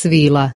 svila.